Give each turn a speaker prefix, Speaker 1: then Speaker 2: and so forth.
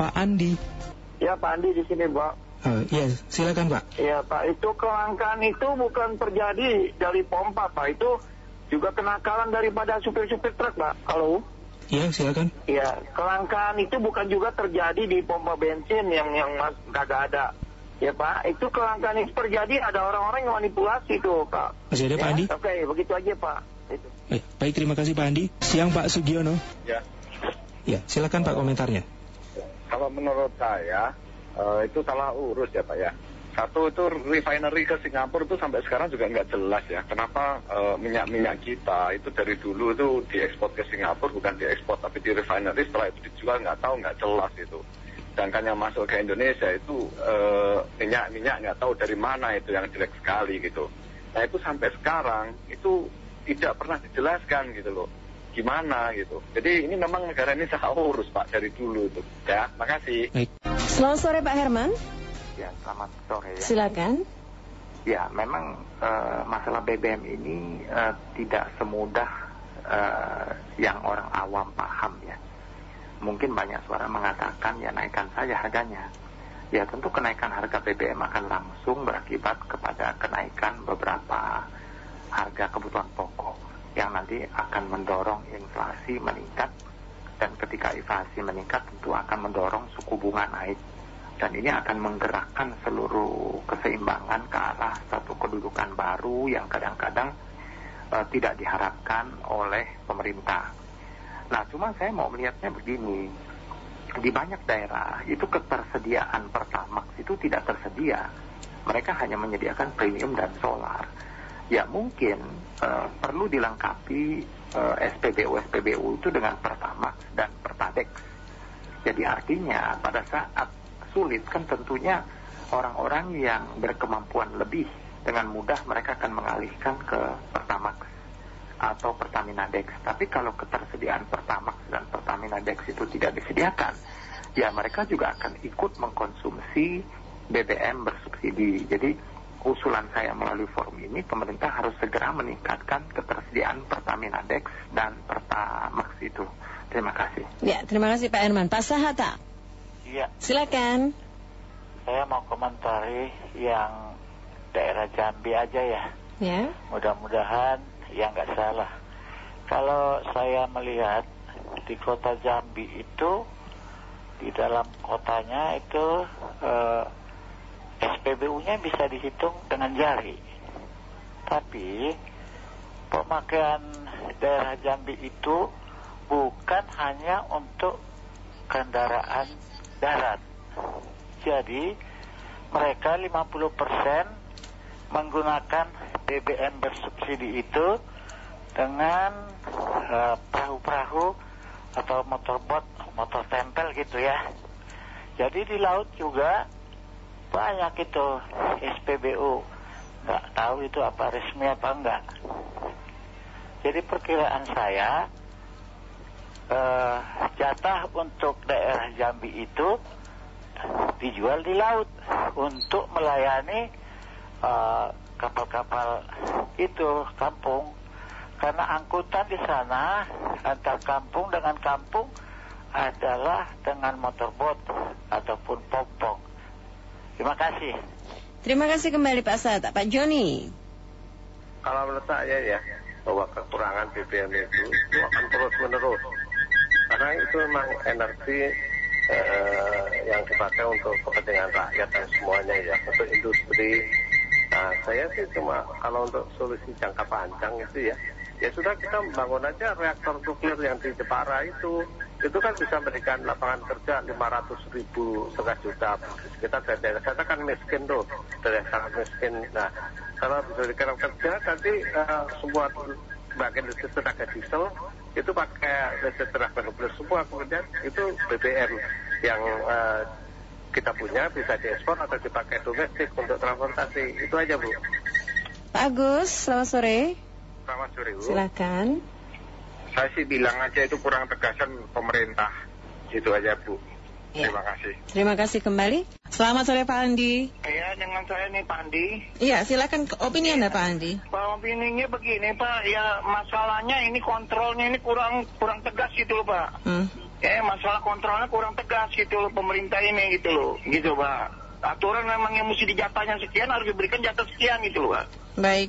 Speaker 1: Pak Andi.
Speaker 2: Ya Pak Andi di sini Pak.
Speaker 1: Uh, ya, silakan Pak.
Speaker 2: Ya Pak, itu kelangkaan itu bukan terjadi dari pompa Pak, itu juga kenakalan daripada supir-supir truk Pak. Halo?
Speaker 1: Iya, silakan.
Speaker 2: Ya, kelangkaan itu bukan juga terjadi di pompa bensin yang yang mas kagak ada. Ya Pak, itu kelangkaan itu terjadi ada orang-orang yang manipulasi tuh Pak.
Speaker 1: Masih ada
Speaker 2: ya?
Speaker 1: Pak Andi?
Speaker 2: Oke, begitu aja Pak. Itu.
Speaker 1: Eh, baik, terima kasih Pak Andi. Siang Pak Sugiono.
Speaker 3: Ya.
Speaker 1: Ya, silakan Pak komentarnya.
Speaker 3: Kalau menurut saya uh, itu salah urus ya Pak ya. Satu itu refinery ke Singapura itu sampai sekarang juga nggak jelas ya. Kenapa minyak-minyak uh, kita itu dari dulu itu diekspor ke Singapura bukan diekspor tapi di refinery setelah itu dijual nggak tahu nggak jelas itu. Sedangkan yang masuk ke Indonesia itu minyak-minyak uh, nggak tahu dari mana itu yang jelek sekali gitu. Nah itu sampai sekarang itu tidak pernah dijelaskan gitu loh gimana gitu. Jadi ini memang negara ini salah urus Pak dari dulu itu. Ya, makasih.
Speaker 1: Baik.
Speaker 4: Selamat sore Pak Herman.
Speaker 5: Ya, selamat sore ya.
Speaker 4: Silakan.
Speaker 5: Ya, memang uh, masalah BBM ini uh, tidak semudah uh, yang orang awam paham ya. Mungkin banyak suara mengatakan ya naikkan saja harganya. Ya tentu kenaikan harga BBM akan langsung berakibat kepada kenaikan beberapa harga kebutuhan pokok yang nanti akan mendorong inflasi meningkat dan ketika inflasi meningkat tentu akan mendorong suku bunga naik dan ini akan menggerakkan seluruh keseimbangan ke arah satu kedudukan baru yang kadang-kadang uh, tidak diharapkan oleh pemerintah. Nah, cuma saya mau melihatnya begini, di banyak daerah itu ketersediaan pertamax itu tidak tersedia. Mereka hanya menyediakan premium dan solar ya mungkin uh, perlu dilengkapi uh, SPBU SPBU itu dengan Pertamax dan Pertadex. Jadi artinya pada saat sulit kan tentunya orang-orang yang berkemampuan lebih dengan mudah mereka akan mengalihkan ke Pertamax atau Pertamina Dex. Tapi kalau ketersediaan Pertamax dan Pertamina Dex itu tidak disediakan, ya mereka juga akan ikut mengkonsumsi BBM bersubsidi. Jadi usulan saya melalui forum ini, pemerintah harus segera meningkatkan ketersediaan Pertamina Dex dan Pertamax itu. Terima kasih.
Speaker 4: Ya, terima kasih Pak Herman. Pak Sahata.
Speaker 6: Iya.
Speaker 4: Silakan.
Speaker 6: Saya mau komentari yang daerah Jambi aja ya.
Speaker 4: Ya.
Speaker 6: Mudah-mudahan ya nggak salah. Kalau saya melihat di kota Jambi itu di dalam kotanya itu eh, SPBU-nya bisa dihitung dengan jari. Tapi pemakaian daerah Jambi itu bukan hanya untuk kendaraan darat. Jadi mereka 50% menggunakan BBM bersubsidi itu dengan uh, perahu-perahu atau motorbot, motor tempel gitu ya. Jadi di laut juga banyak itu SPBU nggak tahu itu apa resmi apa enggak jadi perkiraan saya eh, jatah untuk daerah Jambi itu dijual di laut untuk melayani eh, kapal-kapal itu kampung. Karena angkutan di sana antar kampung dengan kampung adalah dengan motorbot ataupun pompong Terima kasih.
Speaker 4: Terima kasih kembali Pak Sat. Pak Joni.
Speaker 3: Kalau menurut saya ya, bahwa kekurangan BBM itu, itu akan terus menerus. Karena itu memang energi eh, yang dipakai untuk kepentingan rakyat dan semuanya ya, untuk industri. Nah, saya sih cuma kalau untuk solusi jangka panjang itu ya, ya sudah kita membangun aja reaktor nuklir yang di Jepara itu itu kan bisa memberikan lapangan kerja 500 ribu setengah juta. Kita dari saya kan miskin tuh. Dari sangat miskin. Nah kalau bisa diberikan kerja nanti uh, semua bagian listrik tenaga diesel itu pakai listrik tenaga nuklir semua. Kemudian itu BBM yang uh, kita punya bisa diekspor atau dipakai domestik untuk transportasi. Itu aja Bu.
Speaker 4: Pak Agus selamat sore.
Speaker 3: Selamat sore Bu.
Speaker 4: Silakan
Speaker 3: saya sih bilang aja itu kurang tegasan pemerintah. Itu aja Bu.
Speaker 4: Ya.
Speaker 3: Terima kasih.
Speaker 4: Terima kasih kembali. Selamat sore Pak Andi.
Speaker 2: Iya, dengan saya nih Pak Andi.
Speaker 4: Iya, silakan opini Anda Pak Andi.
Speaker 2: Pak opininya begini Pak, ya masalahnya ini kontrolnya ini kurang kurang tegas gitu loh Pak.
Speaker 4: Hmm.
Speaker 2: eh masalah kontrolnya kurang tegas gitu loh pemerintah ini gitu loh gitu pak aturan memang yang mesti dijatahnya sekian harus diberikan jatah sekian gitu loh pak
Speaker 4: Baik.